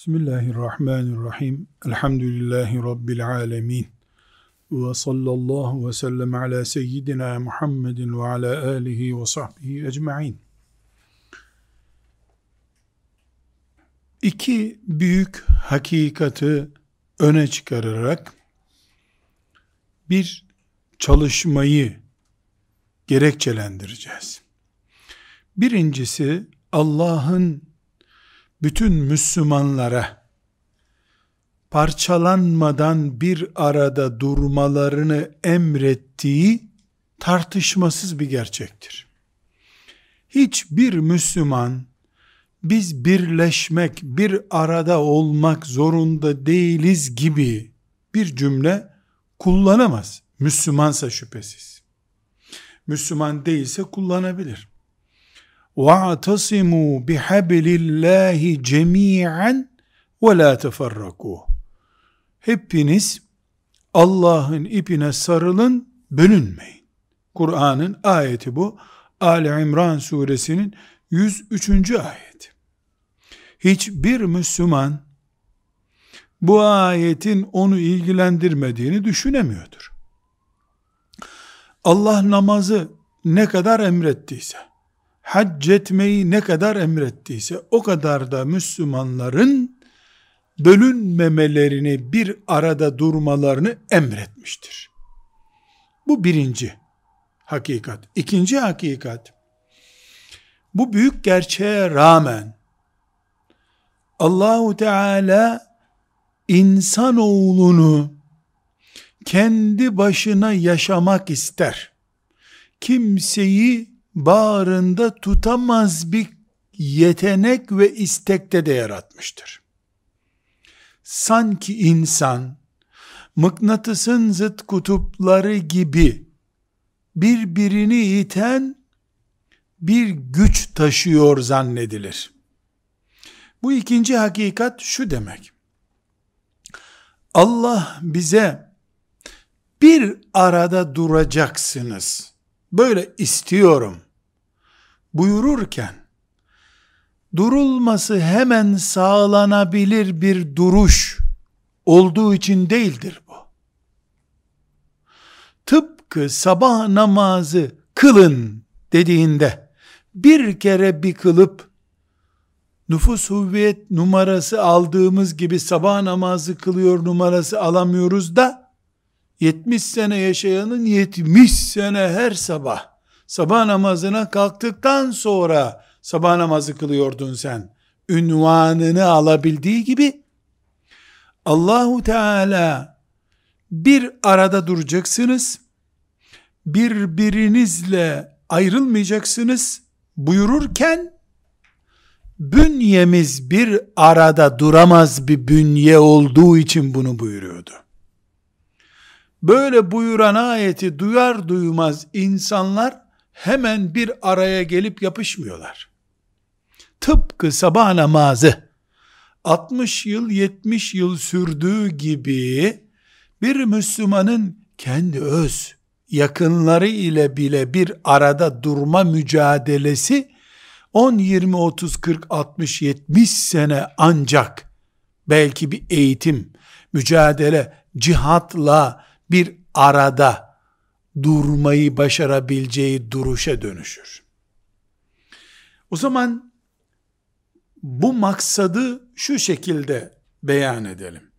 Bismillahirrahmanirrahim. Elhamdülillahi Rabbil alemin. Ve sallallahu ve sellem ala seyyidina Muhammedin ve ala alihi ve sahbihi ecma'in. İki büyük hakikati öne çıkararak bir çalışmayı gerekçelendireceğiz. Birincisi Allah'ın bütün Müslümanlara parçalanmadan bir arada durmalarını emrettiği tartışmasız bir gerçektir. Hiçbir Müslüman biz birleşmek, bir arada olmak zorunda değiliz gibi bir cümle kullanamaz. Müslümansa şüphesiz. Müslüman değilse kullanabilir. وَاَعْتَصِمُوا بِحَبْلِ اللّٰهِ جَمِيعًا وَلَا تَفَرَّقُوا Hepiniz Allah'ın ipine sarılın, bölünmeyin. Kur'an'ın ayeti bu. Ali İmran suresinin 103. ayeti. Hiçbir Müslüman bu ayetin onu ilgilendirmediğini düşünemiyordur. Allah namazı ne kadar emrettiyse, hac etmeyi ne kadar emrettiyse o kadar da Müslümanların bölünmemelerini bir arada durmalarını emretmiştir. Bu birinci hakikat. İkinci hakikat bu büyük gerçeğe rağmen Allahu Teala insanoğlunu kendi başına yaşamak ister. Kimseyi bağrında tutamaz bir yetenek ve istekte de yaratmıştır. Sanki insan mıknatısın zıt kutupları gibi birbirini iten bir güç taşıyor zannedilir. Bu ikinci hakikat şu demek. Allah bize bir arada duracaksınız böyle istiyorum buyururken durulması hemen sağlanabilir bir duruş olduğu için değildir bu. Tıpkı sabah namazı kılın dediğinde bir kere bir kılıp nüfus hüviyet numarası aldığımız gibi sabah namazı kılıyor numarası alamıyoruz da 70 sene yaşayanın 70 sene her sabah sabah namazına kalktıktan sonra sabah namazı kılıyordun sen. Ünvanını alabildiği gibi Allahu Teala bir arada duracaksınız. Birbirinizle ayrılmayacaksınız buyururken bünyemiz bir arada duramaz bir bünye olduğu için bunu buyuruyordu. Böyle buyuran ayeti duyar duymaz insanlar hemen bir araya gelip yapışmıyorlar. Tıpkı sabah namazı 60 yıl 70 yıl sürdüğü gibi bir Müslümanın kendi öz yakınları ile bile bir arada durma mücadelesi 10, 20, 30, 40, 60, 70 sene ancak belki bir eğitim, mücadele, cihatla bir arada durmayı başarabileceği duruşa dönüşür. O zaman bu maksadı şu şekilde beyan edelim.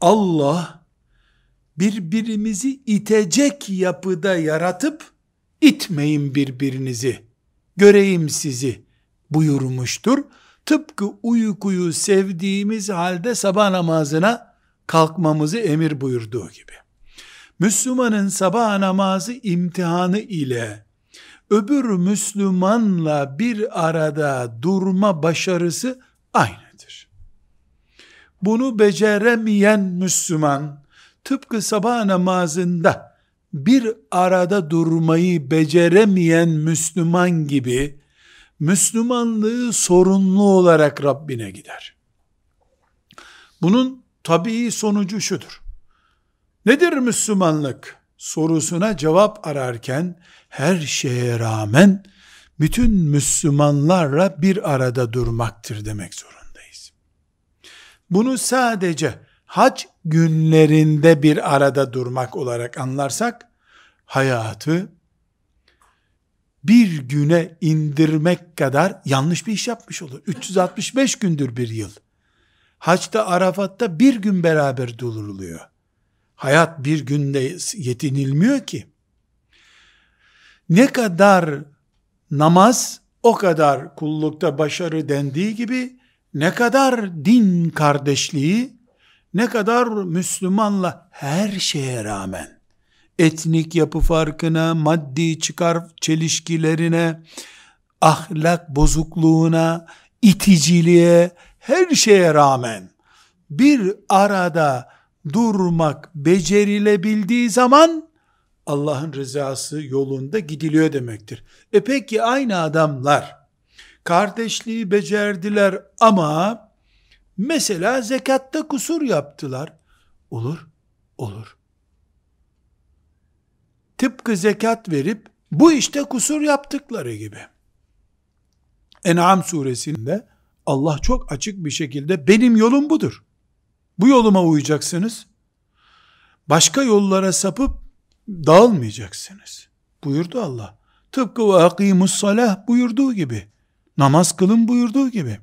Allah birbirimizi itecek yapıda yaratıp itmeyin birbirinizi, göreyim sizi buyurmuştur. Tıpkı uykuyu sevdiğimiz halde sabah namazına kalkmamızı emir buyurduğu gibi. Müslümanın sabah namazı imtihanı ile öbür Müslümanla bir arada durma başarısı aynıdır. Bunu beceremeyen Müslüman tıpkı sabah namazında bir arada durmayı beceremeyen Müslüman gibi Müslümanlığı sorunlu olarak Rabbine gider. Bunun tabii sonucu şudur. Nedir Müslümanlık sorusuna cevap ararken her şeye rağmen bütün Müslümanlarla bir arada durmaktır demek zorundayız. bunu sadece hac günlerinde bir arada durmak olarak anlarsak, hayatı bir güne indirmek kadar yanlış bir iş yapmış olur. 365 gündür bir yıl. Haçta Arafat'ta bir gün beraber duruluyor. Hayat bir günde yetinilmiyor ki. Ne kadar namaz o kadar kullukta başarı dendiği gibi ne kadar din kardeşliği ne kadar Müslümanla her şeye rağmen etnik yapı farkına, maddi çıkar çelişkilerine, ahlak bozukluğuna, iticiliğe, her şeye rağmen bir arada durmak becerilebildiği zaman Allah'ın rızası yolunda gidiliyor demektir. E peki aynı adamlar kardeşliği becerdiler ama mesela zekatta kusur yaptılar. Olur, olur. Tıpkı zekat verip bu işte kusur yaptıkları gibi. En'am suresinde Allah çok açık bir şekilde benim yolum budur. Bu yoluma uyacaksınız. Başka yollara sapıp dağılmayacaksınız. Buyurdu Allah. Tıpkı ve akimus salah buyurduğu gibi. Namaz kılın buyurduğu gibi.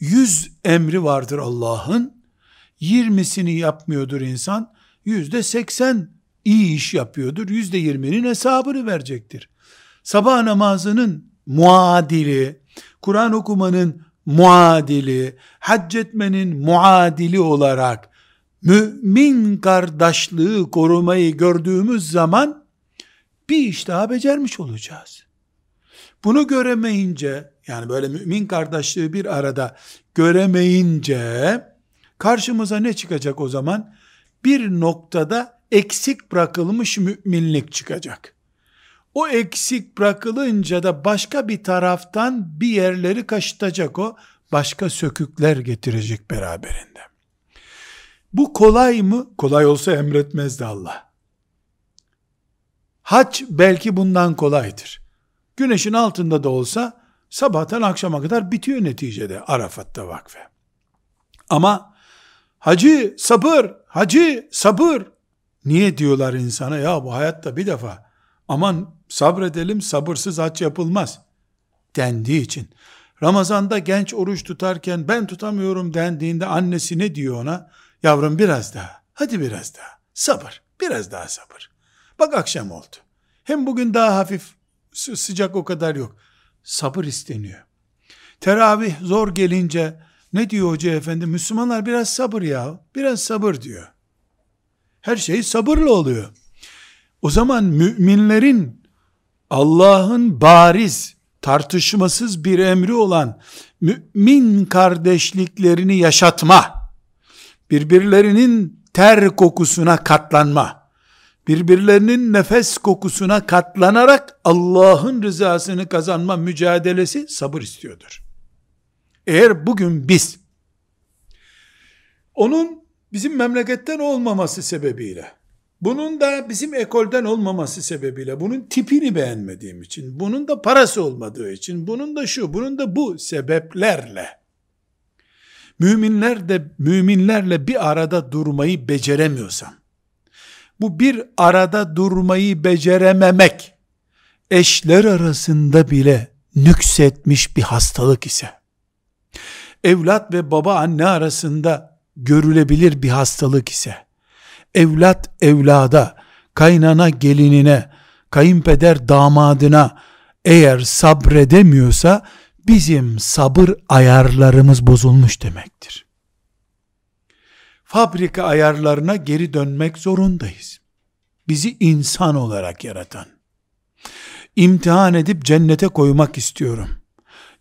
Yüz emri vardır Allah'ın. Yirmisini yapmıyordur insan. Yüzde seksen iyi iş yapıyordur. Yüzde yirminin hesabını verecektir. Sabah namazının muadili, Kur'an okumanın muadili, hac etmenin muadili olarak mümin kardeşliği korumayı gördüğümüz zaman bir iş daha becermiş olacağız. Bunu göremeyince yani böyle mümin kardeşliği bir arada göremeyince karşımıza ne çıkacak o zaman? Bir noktada eksik bırakılmış müminlik çıkacak. O eksik bırakılınca da başka bir taraftan bir yerleri kaşıtacak o. Başka sökükler getirecek beraberinde. Bu kolay mı? Kolay olsa emretmezdi Allah. Hac belki bundan kolaydır. Güneşin altında da olsa sabahtan akşama kadar bitiyor neticede Arafat'ta vakfe. Ama hacı sabır, hacı sabır. Niye diyorlar insana ya bu hayatta bir defa aman sabredelim sabırsız hac yapılmaz dendiği için. Ramazanda genç oruç tutarken ben tutamıyorum dendiğinde annesi ne diyor ona? Yavrum biraz daha, hadi biraz daha, sabır, biraz daha sabır. Bak akşam oldu. Hem bugün daha hafif sıcak o kadar yok. Sabır isteniyor. Teravih zor gelince ne diyor hoca efendi? Müslümanlar biraz sabır ya. Biraz sabır diyor. Her şey sabırla oluyor. O zaman müminlerin Allah'ın bariz, tartışmasız bir emri olan mümin kardeşliklerini yaşatma, birbirlerinin ter kokusuna katlanma, birbirlerinin nefes kokusuna katlanarak Allah'ın rızasını kazanma mücadelesi sabır istiyordur. Eğer bugün biz onun bizim memleketten olmaması sebebiyle, bunun da bizim ekolden olmaması sebebiyle, bunun tipini beğenmediğim için, bunun da parası olmadığı için, bunun da şu, bunun da bu sebeplerle, müminler de müminlerle bir arada durmayı beceremiyorsam, bu bir arada durmayı becerememek, eşler arasında bile nüksetmiş bir hastalık ise, evlat ve baba anne arasında görülebilir bir hastalık ise, evlat evlada, kaynana gelinine, kayınpeder damadına eğer sabredemiyorsa, bizim sabır ayarlarımız bozulmuş demektir fabrika ayarlarına geri dönmek zorundayız. Bizi insan olarak yaratan, imtihan edip cennete koymak istiyorum.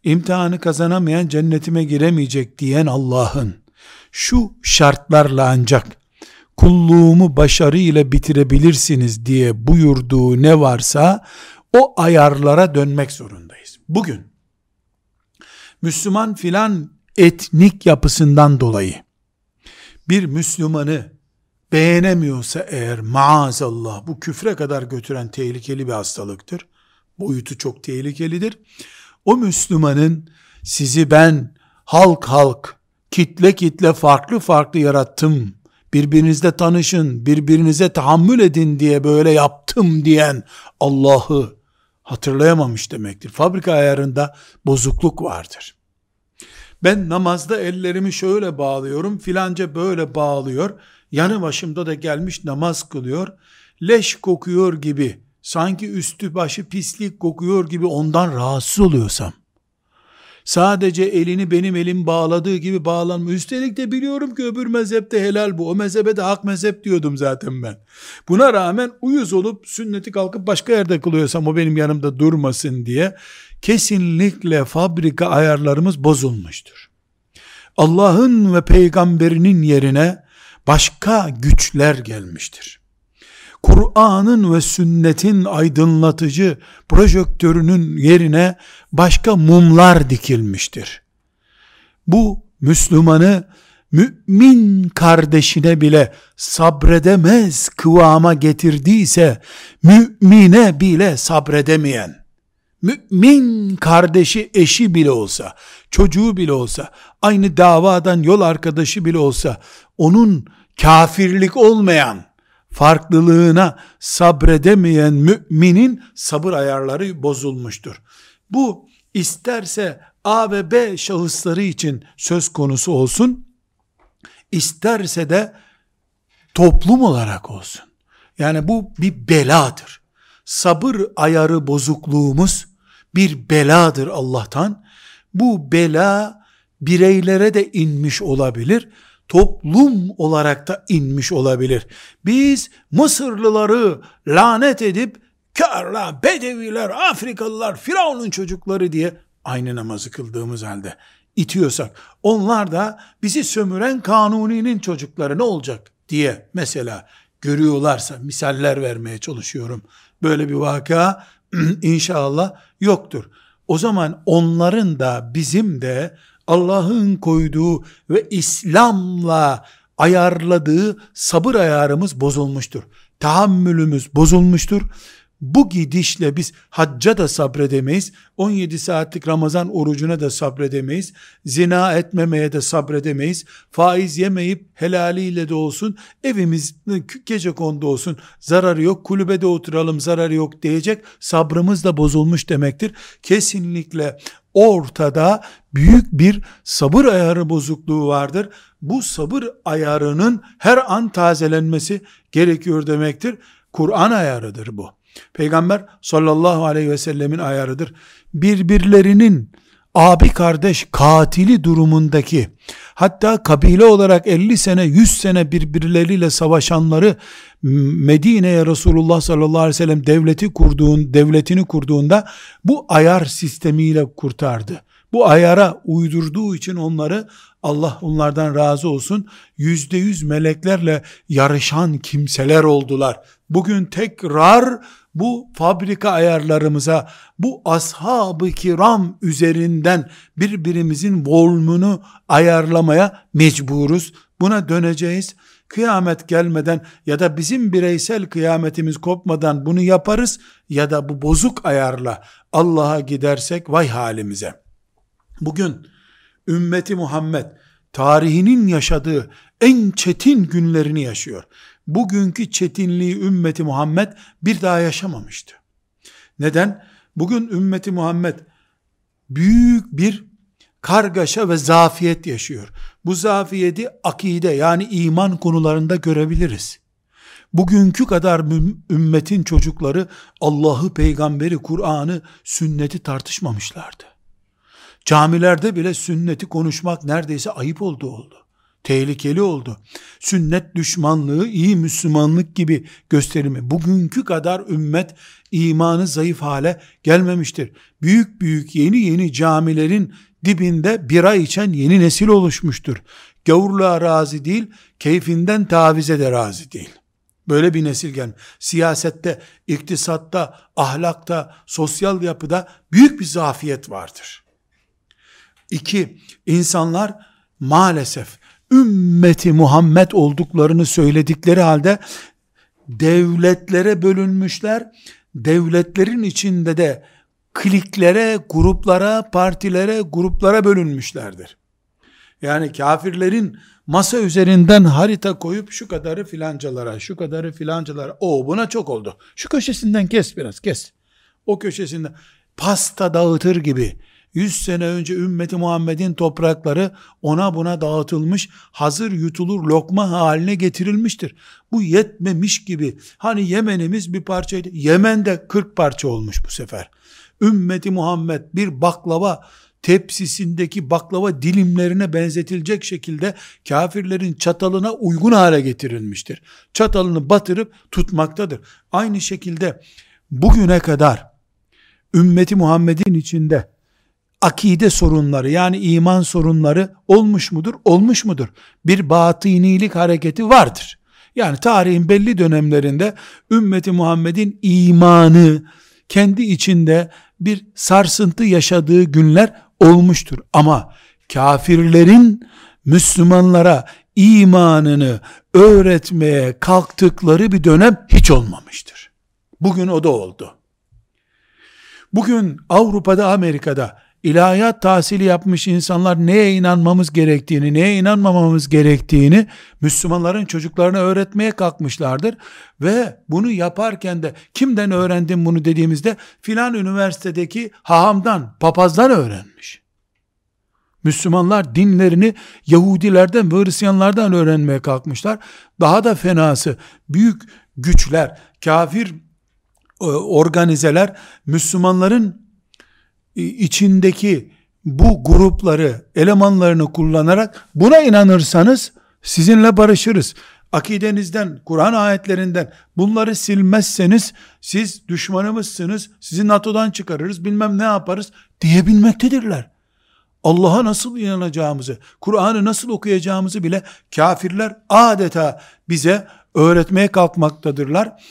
İmtihanı kazanamayan cennetime giremeyecek diyen Allah'ın şu şartlarla ancak kulluğumu başarıyla bitirebilirsiniz diye buyurduğu ne varsa o ayarlara dönmek zorundayız. Bugün Müslüman filan etnik yapısından dolayı bir Müslümanı beğenemiyorsa eğer maazallah bu küfre kadar götüren tehlikeli bir hastalıktır. Boyutu çok tehlikelidir. O Müslümanın sizi ben halk halk kitle kitle farklı farklı yarattım. Birbirinizle tanışın, birbirinize tahammül edin diye böyle yaptım diyen Allah'ı hatırlayamamış demektir. Fabrika ayarında bozukluk vardır. Ben namazda ellerimi şöyle bağlıyorum, filanca böyle bağlıyor. Yanı başımda da gelmiş namaz kılıyor. Leş kokuyor gibi, sanki üstü başı pislik kokuyor gibi ondan rahatsız oluyorsam, sadece elini benim elim bağladığı gibi bağlanma. Üstelik de biliyorum ki öbür mezhepte helal bu. O mezhebe de hak mezhep diyordum zaten ben. Buna rağmen uyuz olup sünneti kalkıp başka yerde kılıyorsam o benim yanımda durmasın diye kesinlikle fabrika ayarlarımız bozulmuştur. Allah'ın ve peygamberinin yerine başka güçler gelmiştir. Kur'an'ın ve sünnetin aydınlatıcı projektörünün yerine başka mumlar dikilmiştir. Bu Müslümanı mümin kardeşine bile sabredemez kıvama getirdiyse mümine bile sabredemeyen mümin kardeşi eşi bile olsa çocuğu bile olsa aynı davadan yol arkadaşı bile olsa onun kafirlik olmayan farklılığına sabredemeyen müminin sabır ayarları bozulmuştur. Bu isterse A ve B şahısları için söz konusu olsun, isterse de toplum olarak olsun. Yani bu bir beladır. Sabır ayarı bozukluğumuz bir beladır Allah'tan. Bu bela bireylere de inmiş olabilir toplum olarak da inmiş olabilir. Biz Mısırlıları lanet edip körler, bedeviler, Afrikalılar, Firavun'un çocukları diye aynı namazı kıldığımız halde itiyorsak onlar da bizi sömüren kanuninin çocukları ne olacak diye mesela görüyorlarsa misaller vermeye çalışıyorum. Böyle bir vaka inşallah yoktur. O zaman onların da bizim de Allah'ın koyduğu ve İslam'la ayarladığı sabır ayarımız bozulmuştur. Tahammülümüz bozulmuştur. Bu gidişle biz hacca da sabredemeyiz. 17 saatlik Ramazan orucuna da sabredemeyiz. Zina etmemeye de sabredemeyiz. Faiz yemeyip helaliyle de olsun evimiz gece kondu olsun zararı yok. Kulübede oturalım zararı yok diyecek sabrımız da bozulmuş demektir. Kesinlikle ortada büyük bir sabır ayarı bozukluğu vardır. Bu sabır ayarının her an tazelenmesi gerekiyor demektir. Kur'an ayarıdır bu. Peygamber sallallahu aleyhi ve sellemin ayarıdır. Birbirlerinin abi kardeş katili durumundaki hatta kabile olarak 50 sene 100 sene birbirleriyle savaşanları Medine'ye Resulullah sallallahu aleyhi ve sellem devleti kurduğun devletini kurduğunda bu ayar sistemiyle kurtardı. Bu ayara uydurduğu için onları Allah onlardan razı olsun yüzde yüz meleklerle yarışan kimseler oldular. Bugün tekrar bu fabrika ayarlarımıza, bu ashab-ı kiram üzerinden birbirimizin volümünü ayarlamaya mecburuz. Buna döneceğiz. Kıyamet gelmeden ya da bizim bireysel kıyametimiz kopmadan bunu yaparız ya da bu bozuk ayarla Allah'a gidersek vay halimize. Bugün ümmeti Muhammed tarihinin yaşadığı en çetin günlerini yaşıyor bugünkü çetinliği ümmeti Muhammed bir daha yaşamamıştı. Neden? Bugün ümmeti Muhammed büyük bir kargaşa ve zafiyet yaşıyor. Bu zafiyeti akide yani iman konularında görebiliriz. Bugünkü kadar ümmetin çocukları Allah'ı, peygamberi, Kur'an'ı, sünneti tartışmamışlardı. Camilerde bile sünneti konuşmak neredeyse ayıp oldu oldu tehlikeli oldu. Sünnet düşmanlığı iyi Müslümanlık gibi gösterimi. Bugünkü kadar ümmet imanı zayıf hale gelmemiştir. Büyük büyük yeni yeni camilerin dibinde bira içen yeni nesil oluşmuştur. Gavurluğa razı değil, keyfinden tavize de razı değil. Böyle bir nesil gel. Siyasette, iktisatta, ahlakta, sosyal yapıda büyük bir zafiyet vardır. İki, insanlar maalesef ümmeti Muhammed olduklarını söyledikleri halde devletlere bölünmüşler. Devletlerin içinde de kliklere, gruplara, partilere, gruplara bölünmüşlerdir. Yani kafirlerin masa üzerinden harita koyup şu kadarı filancalara, şu kadarı filancalara. O buna çok oldu. Şu köşesinden kes biraz kes. O köşesinden pasta dağıtır gibi 100 sene önce ümmeti Muhammed'in toprakları ona buna dağıtılmış, hazır yutulur lokma haline getirilmiştir. Bu yetmemiş gibi, hani Yemen'imiz bir parçaydı, Yemen'de 40 parça olmuş bu sefer. Ümmeti Muhammed bir baklava tepsisindeki baklava dilimlerine benzetilecek şekilde kafirlerin çatalına uygun hale getirilmiştir. Çatalını batırıp tutmaktadır. Aynı şekilde bugüne kadar ümmeti Muhammed'in içinde akide sorunları yani iman sorunları olmuş mudur? Olmuş mudur? Bir batınilik hareketi vardır. Yani tarihin belli dönemlerinde ümmeti Muhammed'in imanı kendi içinde bir sarsıntı yaşadığı günler olmuştur. Ama kafirlerin Müslümanlara imanını öğretmeye kalktıkları bir dönem hiç olmamıştır. Bugün o da oldu. Bugün Avrupa'da, Amerika'da ilahiyat tahsili yapmış insanlar neye inanmamız gerektiğini, neye inanmamamız gerektiğini Müslümanların çocuklarına öğretmeye kalkmışlardır. Ve bunu yaparken de kimden öğrendim bunu dediğimizde filan üniversitedeki hahamdan, papazdan öğrenmiş. Müslümanlar dinlerini Yahudilerden ve Hristiyanlardan öğrenmeye kalkmışlar. Daha da fenası büyük güçler, kafir e, organizeler Müslümanların içindeki bu grupları, elemanlarını kullanarak buna inanırsanız sizinle barışırız. Akidenizden, Kur'an ayetlerinden bunları silmezseniz siz düşmanımızsınız, sizi NATO'dan çıkarırız, bilmem ne yaparız diyebilmektedirler. Allah'a nasıl inanacağımızı, Kur'an'ı nasıl okuyacağımızı bile kafirler adeta bize öğretmeye kalkmaktadırlar.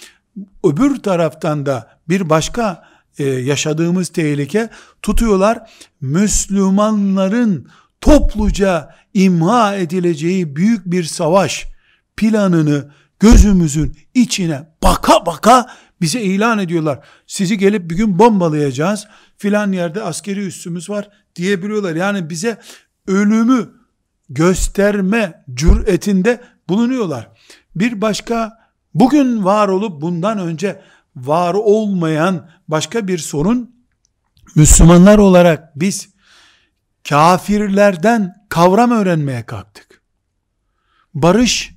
Öbür taraftan da bir başka e, yaşadığımız tehlike tutuyorlar Müslümanların topluca imha edileceği büyük bir savaş planını gözümüzün içine baka baka bize ilan ediyorlar. Sizi gelip bir gün bombalayacağız. Filan yerde askeri üssümüz var diyebiliyorlar. Yani bize ölümü gösterme cüretinde bulunuyorlar. Bir başka bugün var olup bundan önce var olmayan başka bir sorun Müslümanlar olarak biz kafirlerden kavram öğrenmeye kalktık. Barış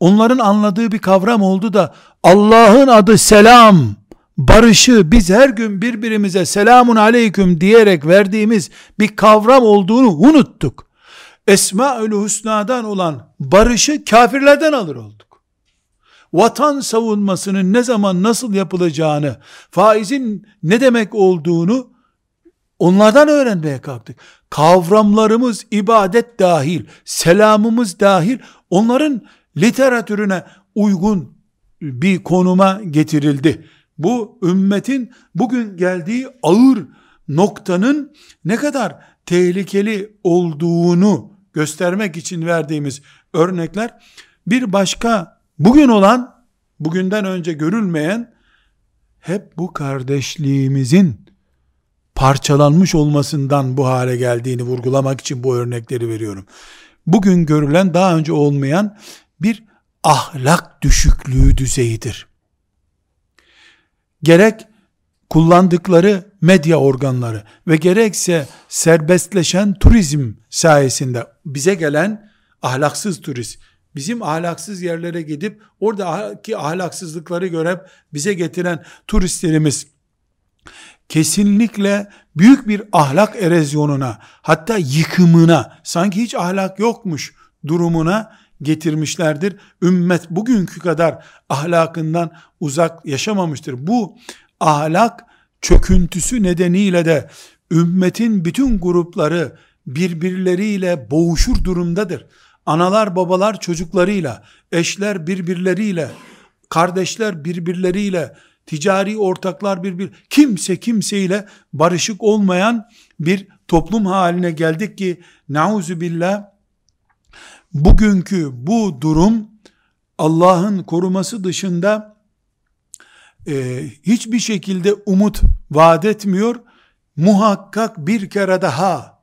onların anladığı bir kavram oldu da Allah'ın adı selam barışı biz her gün birbirimize selamun aleyküm diyerek verdiğimiz bir kavram olduğunu unuttuk. Esmaül Hüsna'dan olan barışı kafirlerden alır olduk vatan savunmasının ne zaman nasıl yapılacağını, faizin ne demek olduğunu onlardan öğrenmeye kalktık. Kavramlarımız ibadet dahil, selamımız dahil onların literatürüne uygun bir konuma getirildi. Bu ümmetin bugün geldiği ağır noktanın ne kadar tehlikeli olduğunu göstermek için verdiğimiz örnekler bir başka Bugün olan, bugünden önce görülmeyen hep bu kardeşliğimizin parçalanmış olmasından bu hale geldiğini vurgulamak için bu örnekleri veriyorum. Bugün görülen daha önce olmayan bir ahlak düşüklüğü düzeyidir. Gerek kullandıkları medya organları ve gerekse serbestleşen turizm sayesinde bize gelen ahlaksız turist, bizim ahlaksız yerlere gidip oradaki ahlaksızlıkları görüp bize getiren turistlerimiz kesinlikle büyük bir ahlak erozyonuna hatta yıkımına sanki hiç ahlak yokmuş durumuna getirmişlerdir. Ümmet bugünkü kadar ahlakından uzak yaşamamıştır. Bu ahlak çöküntüsü nedeniyle de ümmetin bütün grupları birbirleriyle boğuşur durumdadır analar babalar çocuklarıyla, eşler birbirleriyle, kardeşler birbirleriyle, ticari ortaklar birbir, kimse kimseyle barışık olmayan bir toplum haline geldik ki nauzu billah bugünkü bu durum Allah'ın koruması dışında e, hiçbir şekilde umut vaat etmiyor. Muhakkak bir kere daha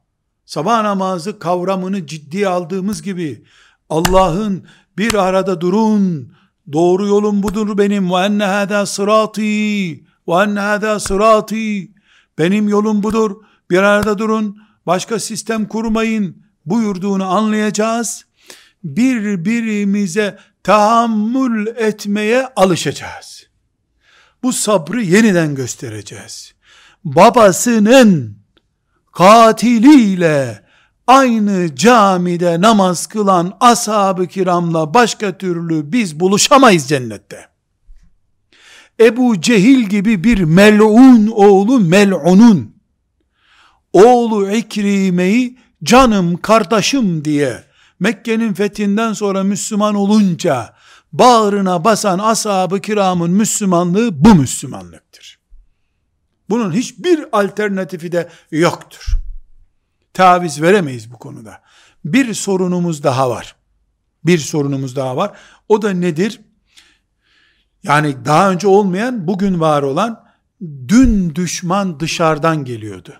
sabah namazı kavramını ciddiye aldığımız gibi Allah'ın bir arada durun, doğru yolum budur benim ve enne hâdâ sırâtî ve enne hâdâ sırâtî benim yolum budur, bir arada durun, başka sistem kurmayın buyurduğunu anlayacağız. Birbirimize tahammül etmeye alışacağız. Bu sabrı yeniden göstereceğiz. Babasının katiliyle aynı camide namaz kılan ashab-ı kiramla başka türlü biz buluşamayız cennette. Ebu Cehil gibi bir mel'un oğlu mel'unun oğlu İkrime'yi canım kardeşim diye Mekke'nin fethinden sonra Müslüman olunca bağrına basan ashab-ı kiramın Müslümanlığı bu Müslümanlıktır. Bunun hiçbir alternatifi de yoktur. Taviz veremeyiz bu konuda. Bir sorunumuz daha var. Bir sorunumuz daha var. O da nedir? Yani daha önce olmayan, bugün var olan dün düşman dışarıdan geliyordu.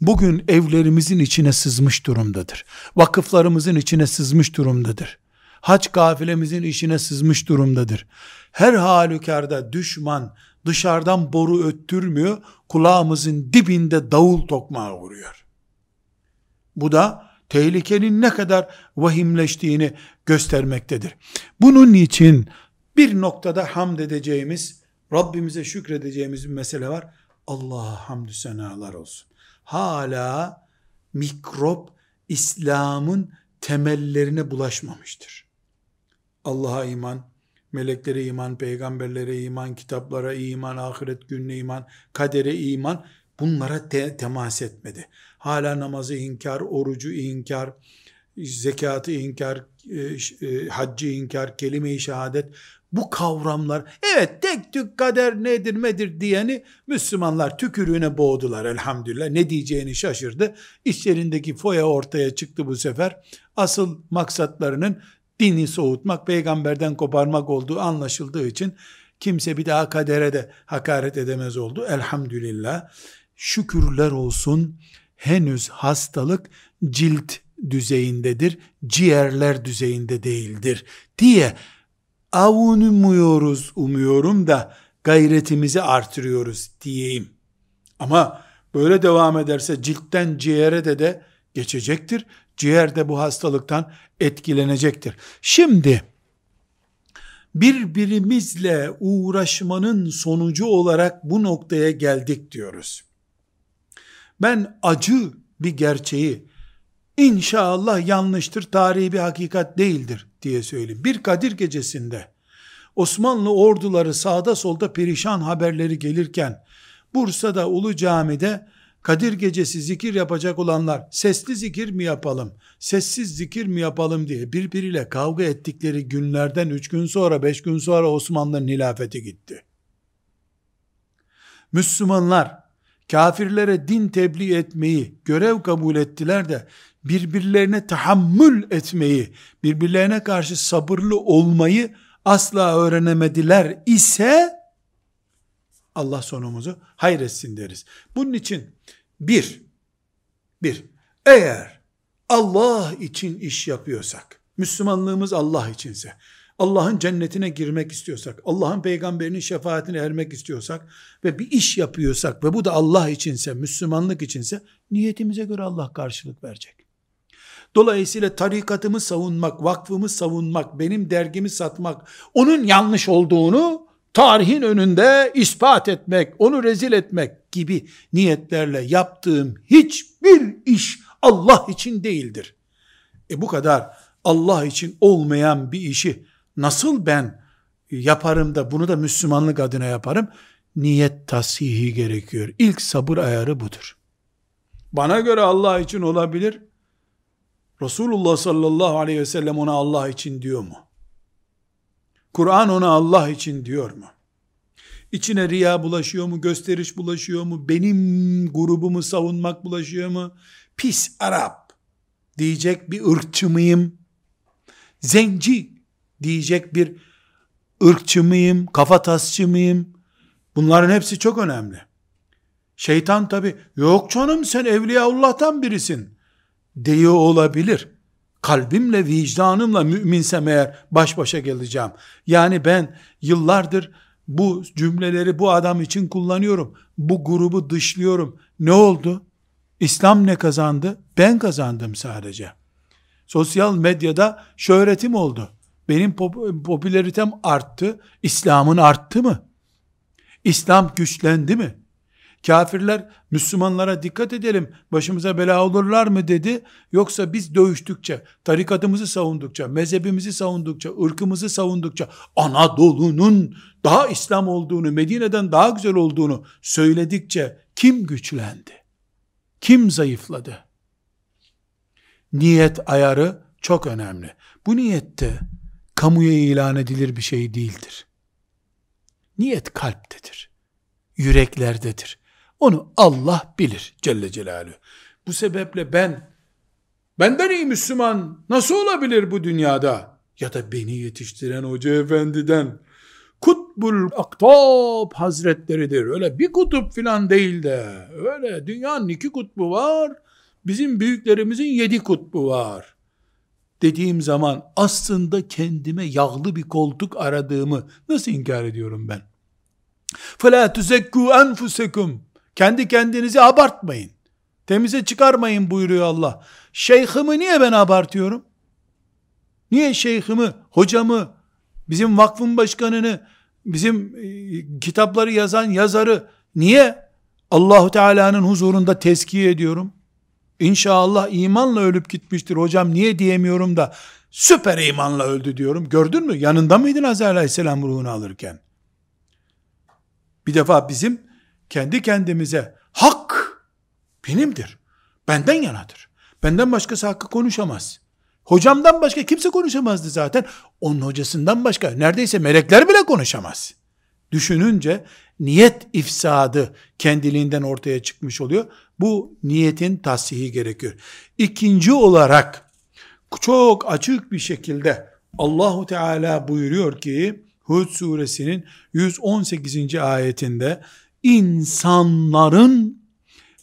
Bugün evlerimizin içine sızmış durumdadır. Vakıflarımızın içine sızmış durumdadır. Hac kafilemizin içine sızmış durumdadır. Her halükarda düşman dışarıdan boru öttürmüyor, kulağımızın dibinde davul tokmağı vuruyor. Bu da tehlikenin ne kadar vahimleştiğini göstermektedir. Bunun için bir noktada hamd edeceğimiz, Rabbimize şükredeceğimiz bir mesele var. Allah'a hamdü senalar olsun. Hala mikrop İslam'ın temellerine bulaşmamıştır. Allah'a iman, meleklere iman, peygamberlere iman, kitaplara iman, ahiret gününe iman, kadere iman bunlara te temas etmedi. Hala namazı inkar, orucu inkar, zekatı inkar, e, e, haccı inkar, kelime-i şehadet bu kavramlar evet tek tük kader nedir medir diyeni Müslümanlar tükürüğüne boğdular elhamdülillah. Ne diyeceğini şaşırdı. İçlerindeki foya ortaya çıktı bu sefer. Asıl maksatlarının dini soğutmak, peygamberden koparmak olduğu anlaşıldığı için kimse bir daha kadere de hakaret edemez oldu. Elhamdülillah. Şükürler olsun henüz hastalık cilt düzeyindedir, ciğerler düzeyinde değildir diye avunmuyoruz umuyorum da gayretimizi artırıyoruz diyeyim. Ama böyle devam ederse ciltten ciğere de de geçecektir. Ciğer de bu hastalıktan etkilenecektir. Şimdi birbirimizle uğraşmanın sonucu olarak bu noktaya geldik diyoruz. Ben acı bir gerçeği İnşallah yanlıştır, tarihi bir hakikat değildir diye söyleyeyim. Bir Kadir gecesinde Osmanlı orduları sağda solda perişan haberleri gelirken Bursa'da Ulu Cami'de Kadir gecesi zikir yapacak olanlar sesli zikir mi yapalım, sessiz zikir mi yapalım diye birbiriyle kavga ettikleri günlerden üç gün sonra, beş gün sonra Osmanlı'nın hilafeti gitti. Müslümanlar kafirlere din tebliğ etmeyi görev kabul ettiler de birbirlerine tahammül etmeyi, birbirlerine karşı sabırlı olmayı asla öğrenemediler ise Allah sonumuzu hayretsin deriz. Bunun için bir, bir, eğer Allah için iş yapıyorsak, Müslümanlığımız Allah içinse, Allah'ın cennetine girmek istiyorsak, Allah'ın peygamberinin şefaatine ermek istiyorsak ve bir iş yapıyorsak ve bu da Allah içinse, Müslümanlık içinse niyetimize göre Allah karşılık verecek. Dolayısıyla tarikatımı savunmak, vakfımı savunmak, benim dergimi satmak, onun yanlış olduğunu tarihin önünde ispat etmek, onu rezil etmek gibi niyetlerle yaptığım hiçbir iş Allah için değildir. E bu kadar Allah için olmayan bir işi nasıl ben yaparım da bunu da Müslümanlık adına yaparım? Niyet tasihi gerekiyor. İlk sabır ayarı budur. Bana göre Allah için olabilir. Resulullah sallallahu aleyhi ve sellem ona Allah için diyor mu? Kur'an ona Allah için diyor mu? İçine riya bulaşıyor mu? Gösteriş bulaşıyor mu? Benim grubumu savunmak bulaşıyor mu? Pis Arap diyecek bir ırkçı mıyım? Zenci diyecek bir ırkçı mıyım? Kafatasçı mıyım? Bunların hepsi çok önemli. Şeytan tabi yok canım sen Evliyaullah'tan birisin diyor olabilir. Kalbimle, vicdanımla müminsem eğer baş başa geleceğim. Yani ben yıllardır bu cümleleri bu adam için kullanıyorum. Bu grubu dışlıyorum. Ne oldu? İslam ne kazandı? Ben kazandım sadece. Sosyal medyada şöhretim oldu. Benim pop- popüleritem arttı. İslam'ın arttı mı? İslam güçlendi mi? Kafirler Müslümanlara dikkat edelim başımıza bela olurlar mı dedi. Yoksa biz dövüştükçe, tarikatımızı savundukça, mezhebimizi savundukça, ırkımızı savundukça, Anadolu'nun daha İslam olduğunu, Medine'den daha güzel olduğunu söyledikçe kim güçlendi? Kim zayıfladı? Niyet ayarı çok önemli. Bu niyette kamuya ilan edilir bir şey değildir. Niyet kalptedir. Yüreklerdedir. Onu Allah bilir Celle Celaluhu. Bu sebeple ben benden iyi Müslüman nasıl olabilir bu dünyada? Ya da beni yetiştiren hoca efendiden Kutbul Aktab Hazretleridir. Öyle bir kutup filan değil de öyle dünyanın iki kutbu var. Bizim büyüklerimizin yedi kutbu var. Dediğim zaman aslında kendime yağlı bir koltuk aradığımı nasıl inkar ediyorum ben? فَلَا تُزَكُّوا أَنْفُسَكُمْ kendi kendinizi abartmayın. Temize çıkarmayın buyuruyor Allah. Şeyhimi niye ben abartıyorum? Niye şeyhimi, hocamı, bizim vakfın başkanını, bizim e, kitapları yazan yazarı niye Allahu Teala'nın huzurunda tezkiye ediyorum? İnşallah imanla ölüp gitmiştir hocam niye diyemiyorum da süper imanla öldü diyorum. Gördün mü? Yanında mıydın Azrail Aleyhisselam ruhunu alırken? Bir defa bizim kendi kendimize hak benimdir. Benden yanadır. Benden başkası hakkı konuşamaz. Hocamdan başka kimse konuşamazdı zaten. Onun hocasından başka neredeyse melekler bile konuşamaz. Düşününce niyet ifsadı kendiliğinden ortaya çıkmış oluyor. Bu niyetin tahsihi gerekiyor. İkinci olarak çok açık bir şekilde Allahu Teala buyuruyor ki Hud suresinin 118. ayetinde insanların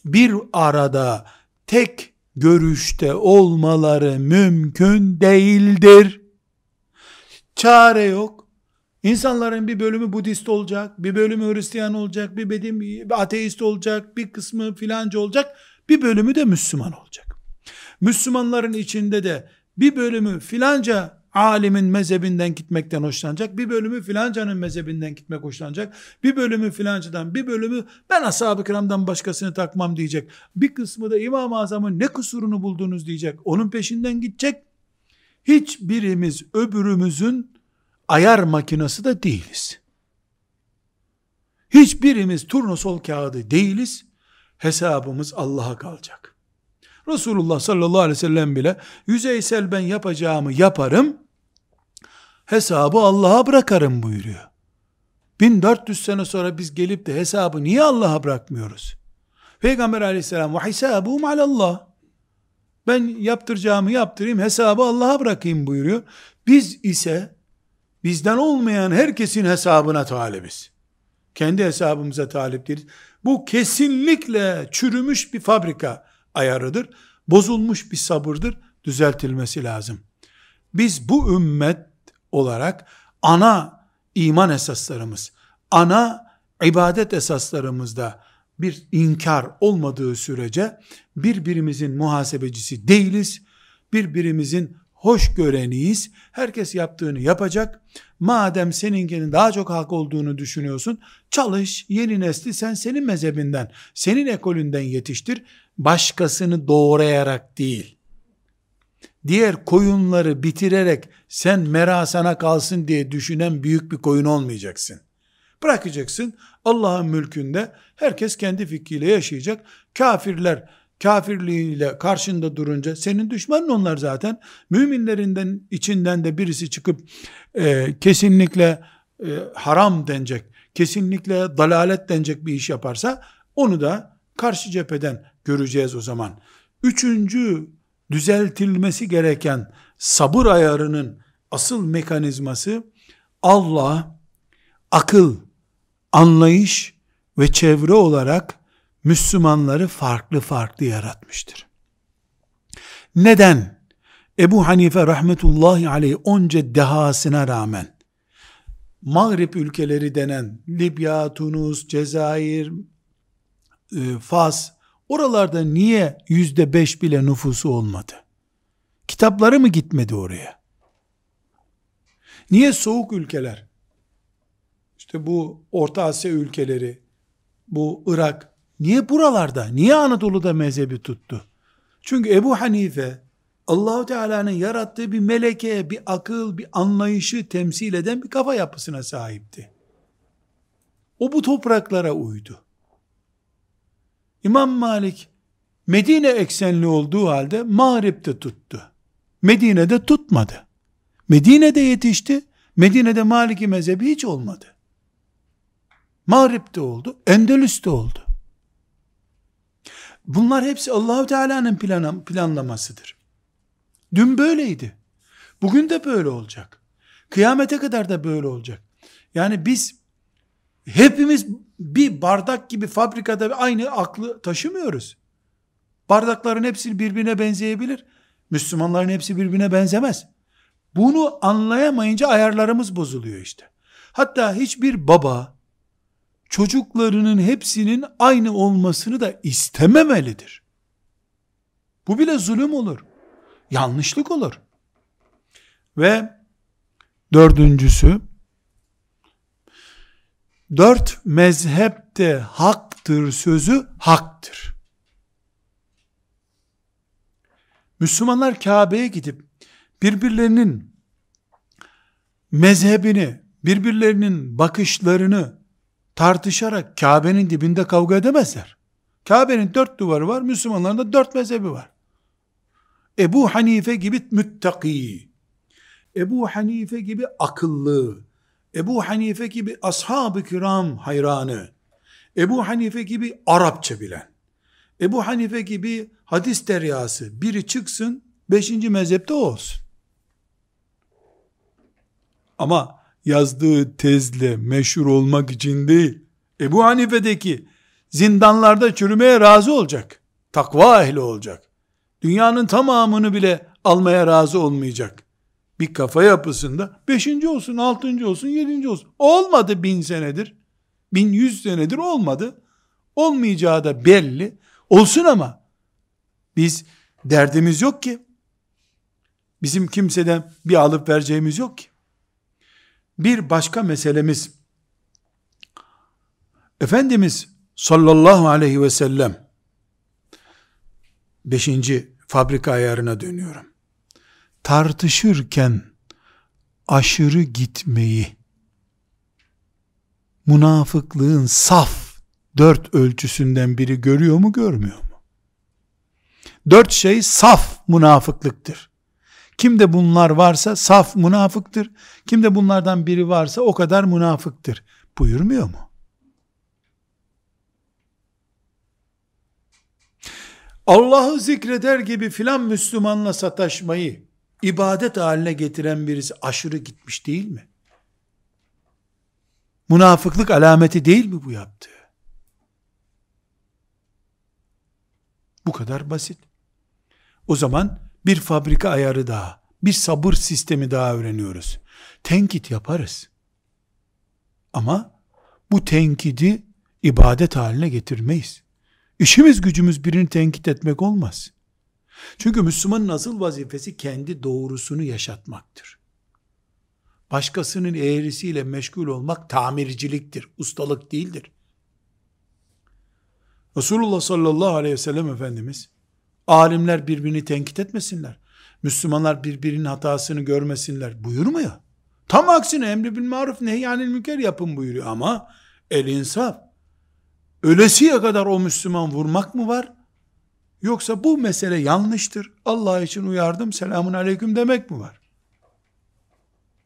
bir arada tek görüşte olmaları mümkün değildir. Çare yok. İnsanların bir bölümü Budist olacak, bir bölümü Hristiyan olacak, bir bedim bir ateist olacak, bir kısmı filanca olacak, bir bölümü de Müslüman olacak. Müslümanların içinde de bir bölümü filanca alimin mezhebinden gitmekten hoşlanacak, bir bölümü filancanın mezhebinden gitmek hoşlanacak, bir bölümü filancadan, bir bölümü ben ashab-ı kiramdan başkasını takmam diyecek, bir kısmı da İmam-ı Azam'ın ne kusurunu buldunuz diyecek, onun peşinden gidecek. Hiçbirimiz öbürümüzün ayar makinesi de değiliz. Hiçbirimiz turnusol kağıdı değiliz. Hesabımız Allah'a kalacak. Resulullah sallallahu aleyhi ve sellem bile yüzeysel ben yapacağımı yaparım, hesabı Allah'a bırakarım buyuruyor. 1400 sene sonra biz gelip de hesabı niye Allah'a bırakmıyoruz? Peygamber aleyhisselam ve hesabum alallah. Ben yaptıracağımı yaptırayım, hesabı Allah'a bırakayım buyuruyor. Biz ise bizden olmayan herkesin hesabına talibiz. Kendi hesabımıza talip değiliz. Bu kesinlikle çürümüş bir fabrika ayarıdır. Bozulmuş bir sabırdır. Düzeltilmesi lazım. Biz bu ümmet olarak ana iman esaslarımız, ana ibadet esaslarımızda bir inkar olmadığı sürece birbirimizin muhasebecisi değiliz. Birbirimizin hoş göreniyiz. Herkes yaptığını yapacak. Madem seninkinin daha çok hak olduğunu düşünüyorsun, çalış, yeni nesli sen senin mezhebinden, senin ekolünden yetiştir. Başkasını doğrayarak değil. Diğer koyunları bitirerek sen merasana kalsın diye düşünen büyük bir koyun olmayacaksın. Bırakacaksın Allah'ın mülkünde herkes kendi fikriyle yaşayacak. Kafirler kafirliğiyle karşında durunca senin düşmanın onlar zaten. Müminlerinden içinden de birisi çıkıp e, kesinlikle e, haram denecek, kesinlikle dalalet denecek bir iş yaparsa onu da karşı cepheden göreceğiz o zaman. Üçüncü düzeltilmesi gereken sabır ayarının asıl mekanizması Allah akıl, anlayış ve çevre olarak Müslümanları farklı farklı yaratmıştır. Neden? Ebu Hanife rahmetullahi aleyh onca dehasına rağmen Mağrip ülkeleri denen Libya, Tunus, Cezayir, e, Fas oralarda niye yüzde beş bile nüfusu olmadı? Kitapları mı gitmedi oraya? Niye soğuk ülkeler? İşte bu Orta Asya ülkeleri, bu Irak, niye buralarda, niye Anadolu'da mezhebi tuttu? Çünkü Ebu Hanife, Allahu Teala'nın yarattığı bir meleke, bir akıl, bir anlayışı temsil eden bir kafa yapısına sahipti. O bu topraklara uydu. İmam Malik Medine eksenli olduğu halde Mağrip'te tuttu. Medine'de tutmadı. Medine'de yetişti. Medine'de Maliki mezhebi hiç olmadı. Mağrip'te oldu. Endülüs'te oldu. Bunlar hepsi Allahu Teala'nın plan, planlamasıdır. Dün böyleydi. Bugün de böyle olacak. Kıyamete kadar da böyle olacak. Yani biz hepimiz bir bardak gibi fabrikada aynı aklı taşımıyoruz. Bardakların hepsi birbirine benzeyebilir. Müslümanların hepsi birbirine benzemez. Bunu anlayamayınca ayarlarımız bozuluyor işte. Hatta hiçbir baba çocuklarının hepsinin aynı olmasını da istememelidir. Bu bile zulüm olur. Yanlışlık olur. Ve dördüncüsü dört mezhepte haktır sözü haktır. Müslümanlar Kabe'ye gidip birbirlerinin mezhebini, birbirlerinin bakışlarını tartışarak Kabe'nin dibinde kavga edemezler. Kabe'nin dört duvarı var, Müslümanların da dört mezhebi var. Ebu Hanife gibi müttaki, Ebu Hanife gibi akıllı, Ebu Hanife gibi ashab-ı kiram hayranı, Ebu Hanife gibi Arapça bilen, Ebu Hanife gibi hadis deryası biri çıksın, beşinci mezhepte olsun. Ama yazdığı tezle meşhur olmak için değil, Ebu Hanife'deki zindanlarda çürümeye razı olacak. Takva ehli olacak. Dünyanın tamamını bile almaya razı olmayacak. Bir kafa yapısında beşinci olsun, altıncı olsun, yedinci olsun. Olmadı bin senedir. Bin yüz senedir olmadı. Olmayacağı da belli. Olsun ama biz derdimiz yok ki. Bizim kimseden bir alıp vereceğimiz yok ki. Bir başka meselemiz Efendimiz sallallahu aleyhi ve sellem beşinci fabrika ayarına dönüyorum. Tartışırken aşırı gitmeyi münafıklığın saf dört ölçüsünden biri görüyor mu görmüyor mu? Dört şey saf münafıklıktır. Kimde bunlar varsa saf münafıktır. Kimde bunlardan biri varsa o kadar münafıktır. Buyurmuyor mu? Allah'ı zikreder gibi filan Müslümanla sataşmayı ibadet haline getiren birisi aşırı gitmiş değil mi? Münafıklık alameti değil mi bu yaptığı? Bu kadar basit. O zaman bir fabrika ayarı daha, bir sabır sistemi daha öğreniyoruz. Tenkit yaparız. Ama bu tenkidi ibadet haline getirmeyiz. İşimiz gücümüz birini tenkit etmek olmaz. Çünkü Müslümanın asıl vazifesi kendi doğrusunu yaşatmaktır. Başkasının eğrisiyle meşgul olmak tamirciliktir, ustalık değildir. Resulullah sallallahu aleyhi ve sellem Efendimiz, alimler birbirini tenkit etmesinler. Müslümanlar birbirinin hatasını görmesinler buyurmuyor. Tam aksine emri bin maruf nehyanil münker yapın buyuruyor ama el insaf ölesiye kadar o Müslüman vurmak mı var? Yoksa bu mesele yanlıştır. Allah için uyardım selamun aleyküm demek mi var?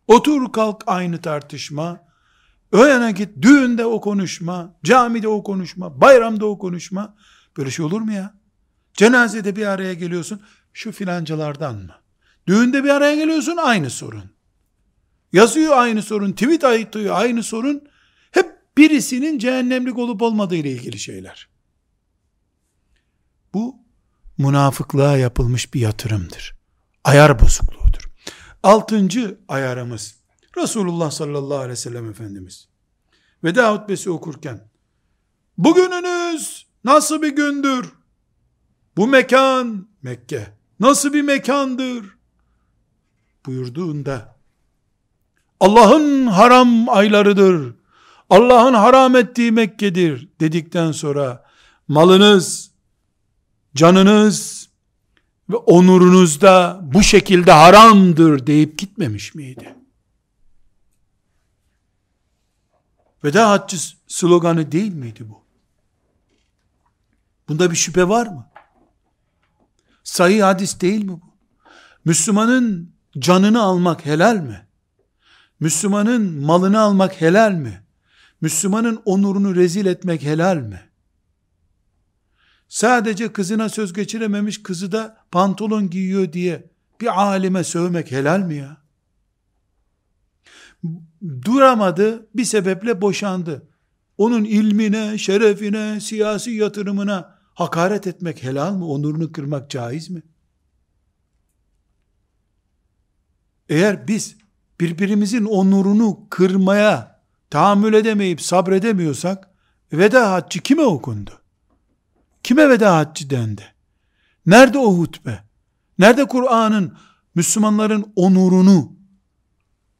Otur kalk aynı tartışma. Öğene git düğünde o konuşma, camide o konuşma, bayramda o konuşma. Böyle şey olur mu ya? Cenazede bir araya geliyorsun, şu filancalardan mı? Düğünde bir araya geliyorsun, aynı sorun. Yazıyor aynı sorun, tweet atıyor aynı sorun birisinin cehennemlik olup olmadığı ile ilgili şeyler. Bu münafıklığa yapılmış bir yatırımdır. Ayar bozukluğudur. Altıncı ayarımız Resulullah sallallahu aleyhi ve sellem Efendimiz veda hutbesi okurken bugününüz nasıl bir gündür? Bu mekan Mekke nasıl bir mekandır? buyurduğunda Allah'ın haram aylarıdır. Allah'ın haram ettiği Mekke'dir dedikten sonra malınız, canınız ve onurunuz da bu şekilde haramdır deyip gitmemiş miydi? Veda haccı sloganı değil miydi bu? Bunda bir şüphe var mı? Sahih hadis değil mi bu? Müslümanın canını almak helal mi? Müslümanın malını almak helal mi? Müslümanın onurunu rezil etmek helal mi? Sadece kızına söz geçirememiş kızı da pantolon giyiyor diye bir alime sövmek helal mi ya? Duramadı, bir sebeple boşandı. Onun ilmine, şerefine, siyasi yatırımına hakaret etmek helal mi? Onurunu kırmak caiz mi? Eğer biz birbirimizin onurunu kırmaya tahammül edemeyip sabredemiyorsak veda haccı kime okundu? Kime veda haccı dendi? Nerede o hutbe? Nerede Kur'an'ın Müslümanların onurunu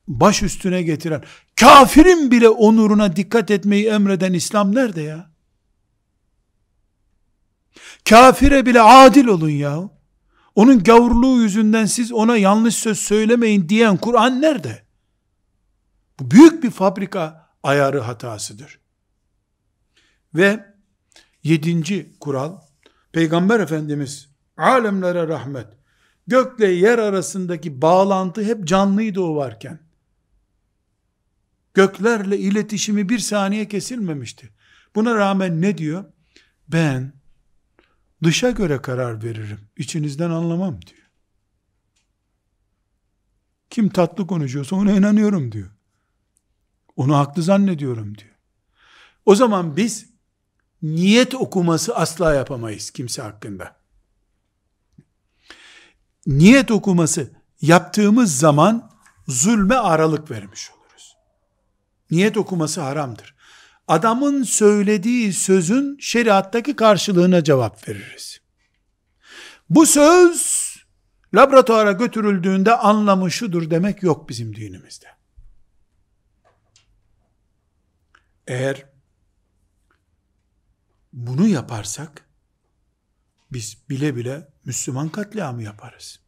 baş üstüne getiren, kafirin bile onuruna dikkat etmeyi emreden İslam nerede ya? Kafire bile adil olun ya. Onun gavurluğu yüzünden siz ona yanlış söz söylemeyin diyen Kur'an nerede? Bu büyük bir fabrika ayarı hatasıdır. Ve yedinci kural, Peygamber Efendimiz alemlere rahmet, gökle yer arasındaki bağlantı hep canlıydı o varken. Göklerle iletişimi bir saniye kesilmemişti. Buna rağmen ne diyor? Ben Dışa göre karar veririm. İçinizden anlamam diyor. Kim tatlı konuşuyorsa ona inanıyorum diyor. Onu haklı zannediyorum diyor. O zaman biz niyet okuması asla yapamayız kimse hakkında. Niyet okuması yaptığımız zaman zulme aralık vermiş oluruz. Niyet okuması haramdır adamın söylediği sözün şeriattaki karşılığına cevap veririz. Bu söz laboratuvara götürüldüğünde anlamı şudur demek yok bizim dinimizde. Eğer bunu yaparsak biz bile bile Müslüman katliamı yaparız.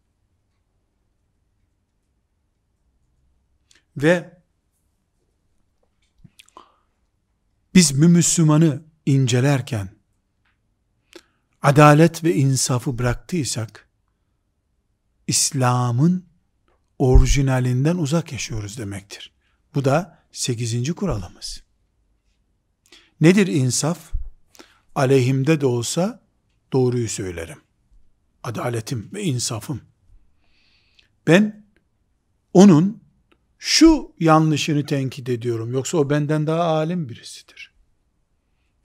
Ve Biz bir Müslümanı incelerken adalet ve insafı bıraktıysak İslam'ın orijinalinden uzak yaşıyoruz demektir. Bu da sekizinci kuralımız. Nedir insaf? Aleyhimde de olsa doğruyu söylerim. Adaletim ve insafım. Ben onun şu yanlışını tenkit ediyorum. Yoksa o benden daha alim birisidir.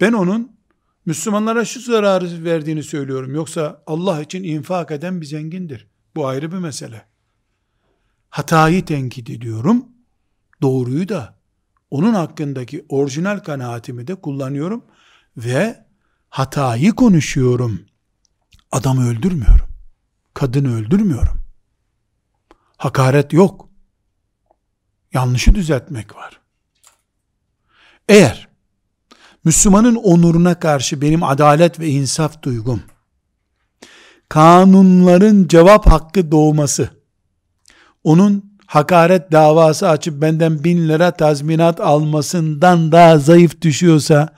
Ben onun Müslümanlara şu zararı verdiğini söylüyorum. Yoksa Allah için infak eden bir zengindir. Bu ayrı bir mesele. Hatayı tenkit ediyorum. Doğruyu da onun hakkındaki orijinal kanaatimi de kullanıyorum ve hatayı konuşuyorum. Adamı öldürmüyorum. Kadını öldürmüyorum. Hakaret yok yanlışı düzeltmek var. Eğer Müslümanın onuruna karşı benim adalet ve insaf duygum, kanunların cevap hakkı doğması, onun hakaret davası açıp benden bin lira tazminat almasından daha zayıf düşüyorsa,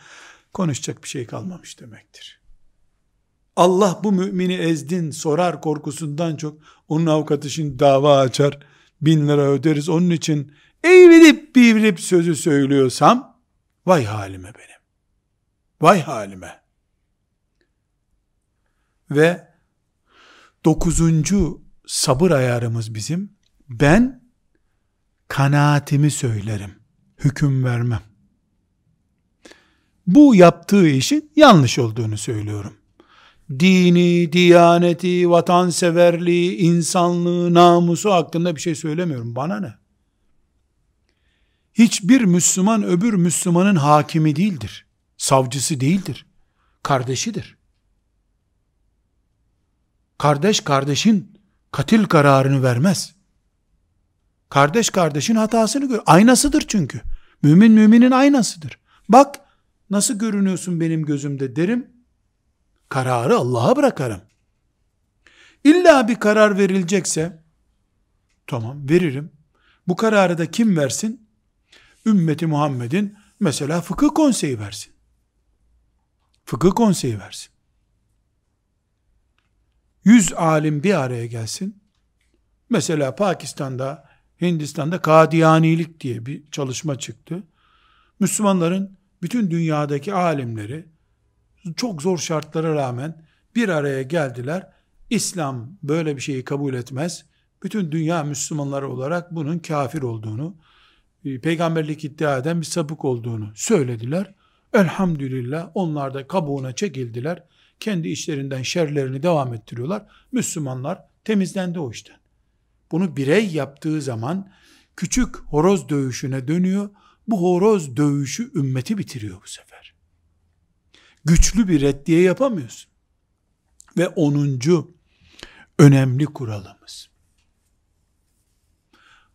konuşacak bir şey kalmamış demektir. Allah bu mümini ezdin sorar korkusundan çok, onun avukatı şimdi dava açar, bin lira öderiz. Onun için eğrilip bivrip sözü söylüyorsam, vay halime benim. Vay halime. Ve dokuzuncu sabır ayarımız bizim. Ben kanaatimi söylerim. Hüküm vermem. Bu yaptığı işin yanlış olduğunu söylüyorum. dini, diyaneti, vatanseverliği, insanlığı, namusu hakkında bir şey söylemiyorum. Bana ne? Hiçbir Müslüman öbür Müslümanın hakimi değildir. Savcısı değildir. Kardeşidir. Kardeş kardeşin katil kararını vermez. Kardeş kardeşin hatasını gör. Aynasıdır çünkü. Mümin müminin aynasıdır. Bak nasıl görünüyorsun benim gözümde derim. Kararı Allah'a bırakarım. İlla bir karar verilecekse tamam veririm. Bu kararı da kim versin? Ümmeti Muhammed'in mesela fıkıh konseyi versin. Fıkıh konseyi versin. Yüz alim bir araya gelsin. Mesela Pakistan'da, Hindistan'da Kadiyanilik diye bir çalışma çıktı. Müslümanların bütün dünyadaki alimleri çok zor şartlara rağmen bir araya geldiler. İslam böyle bir şeyi kabul etmez. Bütün dünya Müslümanları olarak bunun kafir olduğunu, e, peygamberlik iddia eden bir sapık olduğunu söylediler. Elhamdülillah onlar da kabuğuna çekildiler. Kendi işlerinden şerlerini devam ettiriyorlar. Müslümanlar temizlendi o işten. Bunu birey yaptığı zaman küçük horoz dövüşüne dönüyor. Bu horoz dövüşü ümmeti bitiriyor bu sefer. Güçlü bir reddiye yapamıyorsun. Ve onuncu önemli kuralımız.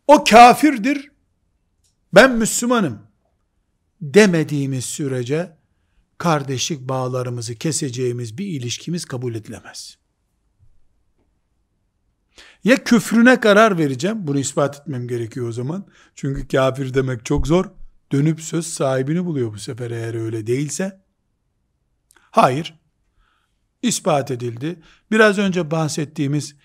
O kafirdir, ben Müslümanım demediğimiz sürece kardeşlik bağlarımızı keseceğimiz bir ilişkimiz kabul edilemez. Ya küfrüne karar vereceğim, bunu ispat etmem gerekiyor o zaman. Çünkü kafir demek çok zor. Dönüp söz sahibini buluyor bu sefer eğer öyle değilse. Hayır, ispat edildi. Biraz önce bahsettiğimiz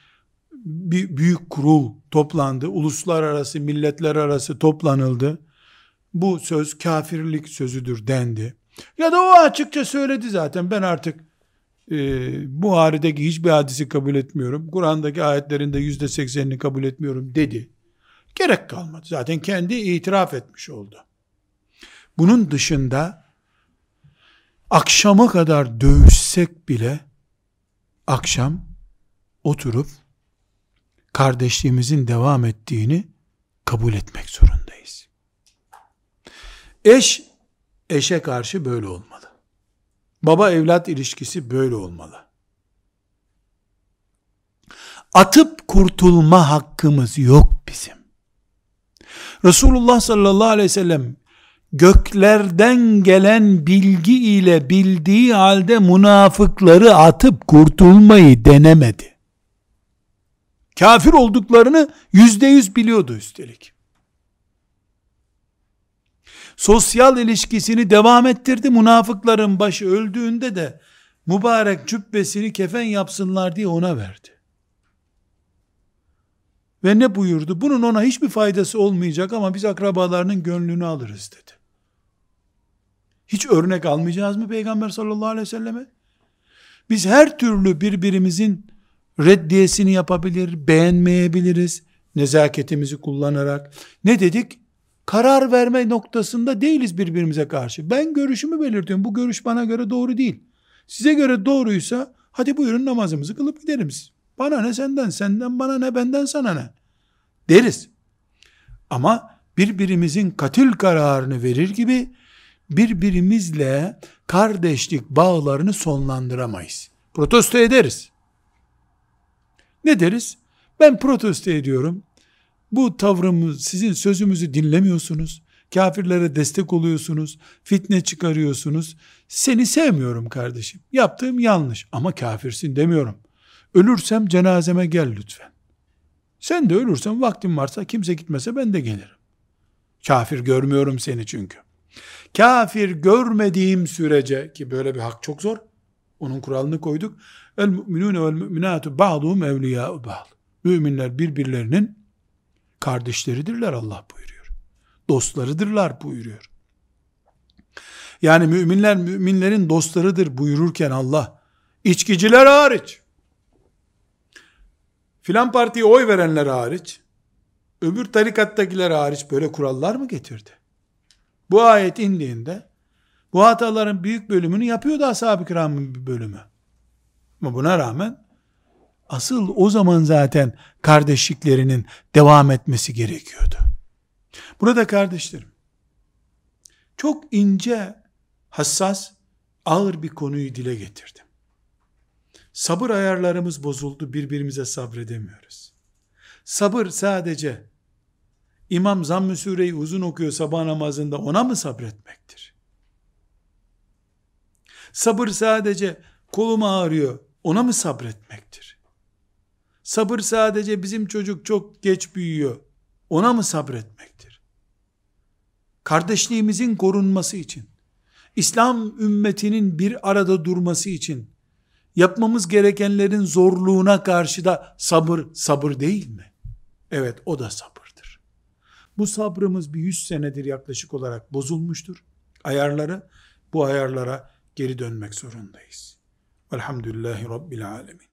bir büyük kurul toplandı. Uluslararası, milletler arası toplanıldı. Bu söz kafirlik sözüdür dendi. Ya da o açıkça söyledi zaten. Ben artık e, Buhari'deki hiçbir hadisi kabul etmiyorum. Kur'an'daki ayetlerinde yüzde seksenini kabul etmiyorum dedi. Gerek kalmadı. Zaten kendi itiraf etmiş oldu. Bunun dışında akşama kadar dövüşsek bile akşam oturup kardeşliğimizin devam ettiğini kabul etmek zorundayız. Eş, eşe karşı böyle olmalı. Baba evlat ilişkisi böyle olmalı. Atıp kurtulma hakkımız yok bizim. Resulullah sallallahu aleyhi ve sellem göklerden gelen bilgi ile bildiği halde münafıkları atıp kurtulmayı denemedi. Kafir olduklarını yüzde yüz biliyordu üstelik. Sosyal ilişkisini devam ettirdi. Münafıkların başı öldüğünde de mübarek cübbesini kefen yapsınlar diye ona verdi. Ve ne buyurdu? Bunun ona hiçbir faydası olmayacak ama biz akrabalarının gönlünü alırız dedi. Hiç örnek almayacağız mı Peygamber sallallahu aleyhi ve selleme? Biz her türlü birbirimizin reddiyesini yapabilir, beğenmeyebiliriz. Nezaketimizi kullanarak. Ne dedik? Karar verme noktasında değiliz birbirimize karşı. Ben görüşümü belirtiyorum. Bu görüş bana göre doğru değil. Size göre doğruysa hadi buyurun namazımızı kılıp gidelim biz. Bana ne senden, senden bana ne, benden sana ne? Deriz. Ama birbirimizin katil kararını verir gibi birbirimizle kardeşlik bağlarını sonlandıramayız. Protesto ederiz. Ne deriz? Ben protesto ediyorum. Bu tavrımız, sizin sözümüzü dinlemiyorsunuz. Kafirlere destek oluyorsunuz. Fitne çıkarıyorsunuz. Seni sevmiyorum kardeşim. Yaptığım yanlış ama kafirsin demiyorum. Ölürsem cenazeme gel lütfen. Sen de ölürsen vaktin varsa kimse gitmese ben de gelirim. Kafir görmüyorum seni çünkü. Kafir görmediğim sürece ki böyle bir hak çok zor. Onun kuralını koyduk. El müminune vel müminatu ba'duhum evliya'u ba'd. Müminler birbirlerinin kardeşleridirler Allah buyuruyor. Dostlarıdırlar buyuruyor. Yani müminler müminlerin dostlarıdır buyururken Allah içkiciler hariç filan partiye oy verenler hariç öbür tarikattakiler hariç böyle kurallar mı getirdi? Bu ayet indiğinde bu hataların büyük bölümünü yapıyordu ashab-ı kiramın bir bölümü. Ama buna rağmen asıl o zaman zaten kardeşliklerinin devam etmesi gerekiyordu. Burada kardeşlerim, çok ince, hassas, ağır bir konuyu dile getirdim. Sabır ayarlarımız bozuldu, birbirimize sabredemiyoruz. Sabır sadece İmam Zamm-ı Sure'yi uzun okuyor sabah namazında ona mı sabretmektir? Sabır sadece kolum ağrıyor ona mı sabretmektir? Sabır sadece bizim çocuk çok geç büyüyor ona mı sabretmektir? Kardeşliğimizin korunması için, İslam ümmetinin bir arada durması için yapmamız gerekenlerin zorluğuna karşı da sabır sabır değil mi? Evet o da sabırdır. Bu sabrımız bir yüz senedir yaklaşık olarak bozulmuştur. Ayarları bu ayarlara geri dönmek zorundayız. Velhamdülillahi Rabbil Alemin.